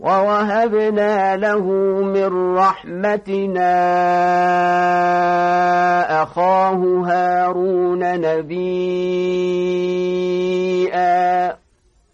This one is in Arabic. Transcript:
ووهبنا له من رحمتنا أخاه هارون نبيا